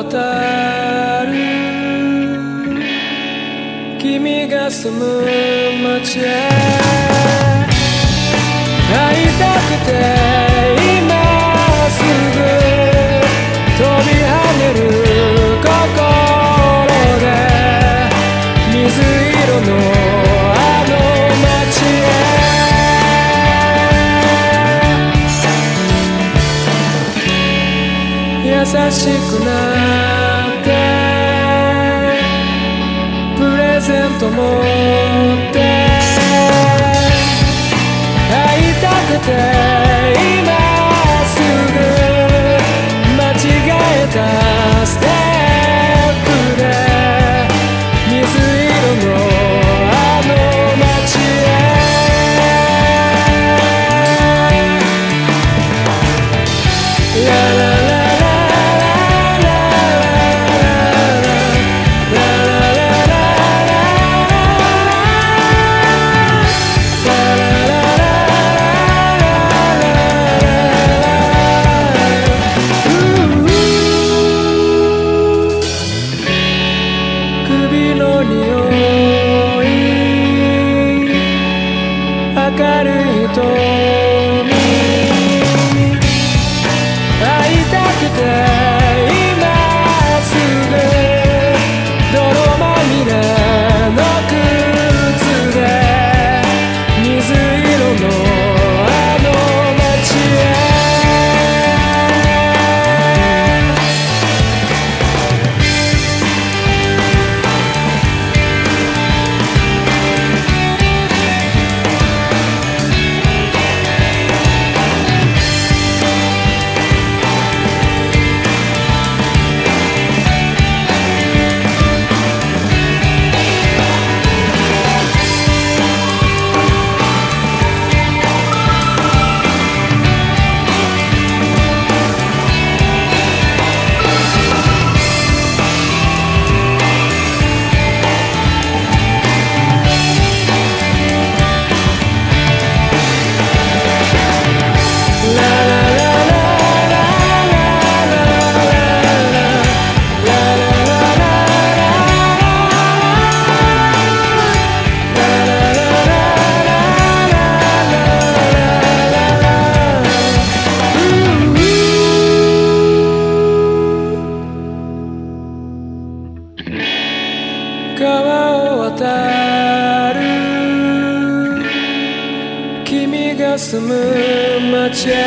を渡る。君が住む街へ。会いたくて。優しくなってプレゼント持って会いたくて今すぐ間違えたステップで水色のあの街へ。君が住む街へ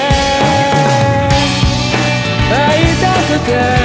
会いたくて